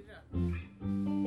Peter.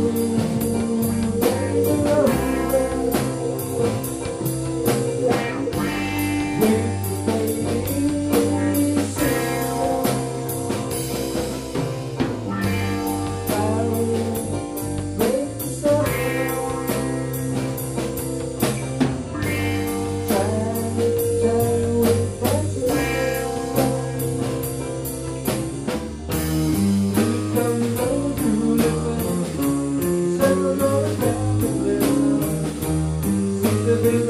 Thank you. Thank you.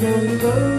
Thank you.